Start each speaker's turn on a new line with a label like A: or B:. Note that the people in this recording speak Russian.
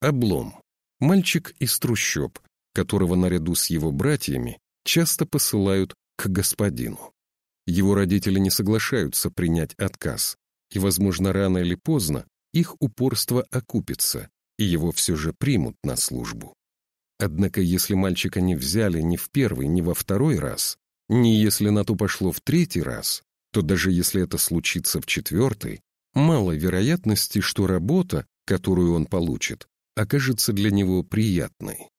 A: Облом. Мальчик из трущоб, которого наряду с его братьями часто посылают к господину. Его родители не соглашаются принять отказ, и, возможно, рано или поздно их упорство окупится, и его все же примут на службу. Однако если мальчика не взяли ни в первый, ни во второй раз, ни если на то пошло в третий раз, то даже если это случится в четвертый, мало вероятности, что работа, которую он получит, окажется для него приятной.